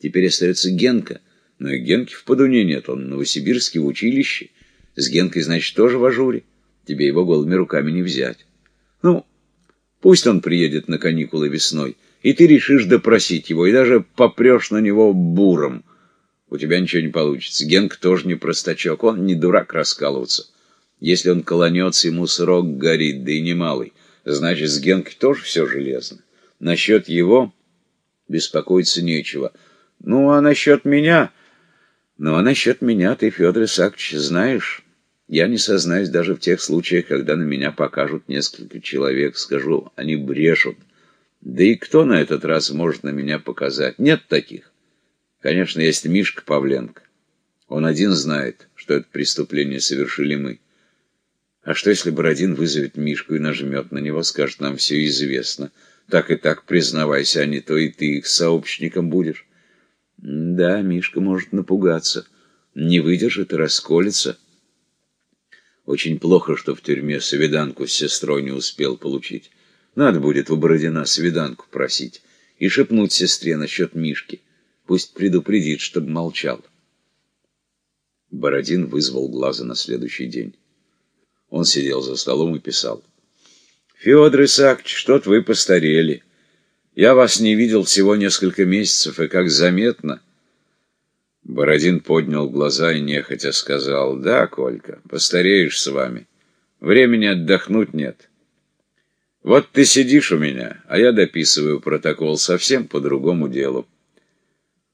Теперь остается Генка. Но и Генки в Подуне нет, он в Новосибирске в училище. С Генкой, значит, тоже в ажуре. Тебе его голыми руками не взять. Ну, пусть он приедет на каникулы весной, и ты решишь допросить его, и даже попрешь на него буром. У тебя ничего не получится. Генк тоже не простачок, он не дурак раскалываться. Если он колонется, ему срок горит, да и немалый. Значит, с Генкой тоже все железно. Насчет его беспокоиться нечего. Ну, а насчет меня... Ну, а насчет меня ты, Федор Исаакович, знаешь... Я не сознаюсь даже в тех случаях, когда на меня покажут несколько человек, скажу, они брешут. Да и кто на этот раз может на меня показать? Нет таких. Конечно, есть Мишка Павленко. Он один знает, что это преступление совершили мы. А что, если Бородин вызовет Мишку и нажмет на него, скажет, нам все известно. Так и так, признавайся, а не то и ты их сообщником будешь. Да, Мишка может напугаться, не выдержит и расколется. Очень плохо, что в тюрьме свиданку с сестрой не успел получить. Надо будет у Бородина свиданку просить и шепнуть сестре насчет Мишки. Пусть предупредит, чтобы молчал. Бородин вызвал глаза на следующий день. Он сидел за столом и писал. «Федор Исаакович, что-то вы постарели. Я вас не видел всего несколько месяцев, и как заметно...» Бородин поднял глаза и нехотя сказал, «Да, Колька, постареешь с вами. Времени отдохнуть нет. Вот ты сидишь у меня, а я дописываю протокол совсем по другому делу».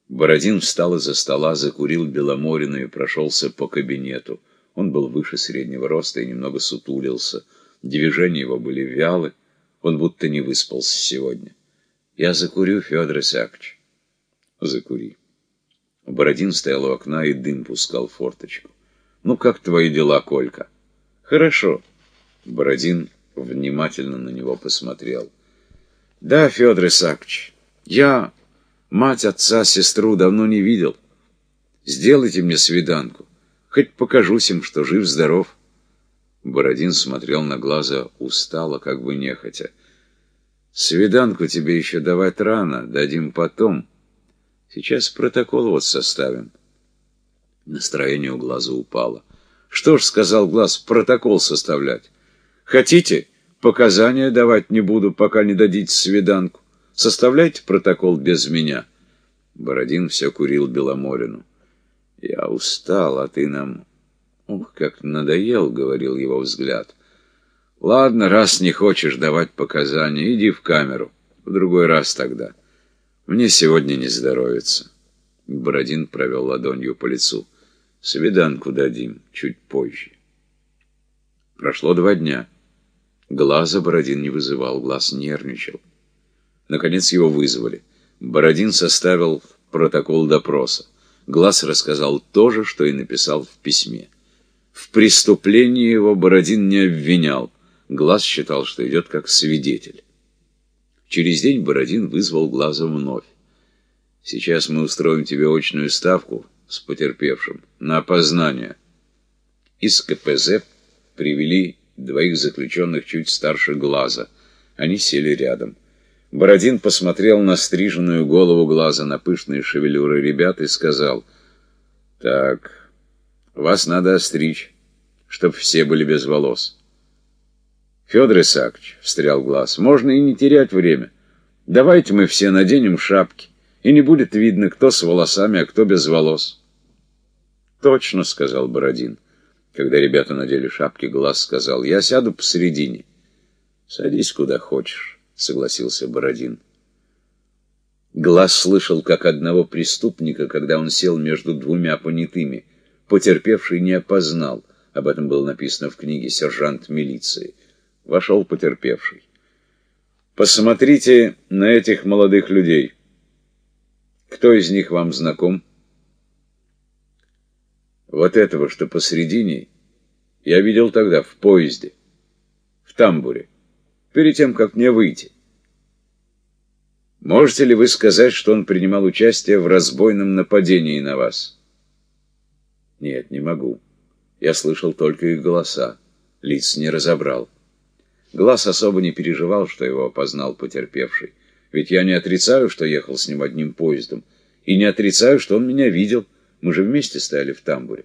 Бородин встал из-за стола, закурил Беломорину и прошелся по кабинету. Он был выше среднего роста и немного сутулился. Движения его были вялы, он будто не выспался сегодня. «Я закурю, Федор Исаакович». «Закури». Бородин стоял у окна и дым пускал форточку. «Ну, как твои дела, Колька?» «Хорошо». Бородин внимательно на него посмотрел. «Да, Федор Исаакович, я мать, отца, сестру давно не видел. Сделайте мне свиданку, хоть покажусь им, что жив-здоров». Бородин смотрел на глаза устало, как бы нехотя. «Свиданку тебе еще давать рано, дадим потом». Сейчас протокол вот составим. Настроение у глаза упало. Что ж, сказал глаз, протокол составлять. Хотите, показания давать не буду, пока не дадите свиданку. Составляйте протокол без меня. Бородин все курил Беломорину. Я устал, а ты нам... Ух, как надоел, говорил его взгляд. Ладно, раз не хочешь давать показания, иди в камеру. В другой раз тогда. Мне сегодня не здоровится. Бородин провел ладонью по лицу. Свиданку дадим чуть позже. Прошло два дня. Глаза Бородин не вызывал, глаз нервничал. Наконец его вызвали. Бородин составил протокол допроса. Глаз рассказал то же, что и написал в письме. В преступлении его Бородин не обвинял. Глаз считал, что идет как свидетель. Через день Бородин вызвал Глаза вновь. «Сейчас мы устроим тебе очную ставку с потерпевшим на опознание». Из КПЗ привели двоих заключенных чуть старше Глаза. Они сели рядом. Бородин посмотрел на стриженную голову Глаза, на пышные шевелюры ребят и сказал, «Так, вас надо остричь, чтоб все были без волос». Федор Исаакович, — встрял глаз, — можно и не терять время. Давайте мы все наденем шапки, и не будет видно, кто с волосами, а кто без волос. Точно, — сказал Бородин. Когда ребята надели шапки, глаз сказал, я сяду посередине. Садись куда хочешь, — согласился Бородин. Глаз слышал, как одного преступника, когда он сел между двумя понятыми. Потерпевший не опознал. Об этом было написано в книге «Сержант милиции». Вошел потерпевший. Посмотрите на этих молодых людей. Кто из них вам знаком? Вот этого, что посредине, я видел тогда в поезде, в тамбуре, перед тем, как мне выйти. Можете ли вы сказать, что он принимал участие в разбойном нападении на вас? Нет, не могу. Я слышал только их голоса, лиц не разобрал. Глаз особо не переживал, что его опознал потерпевший. Ведь я не отрицаю, что ехал с ним одним поездом, И не отрицаю, что он меня видел. Мы же вместе стояли в тамбуре.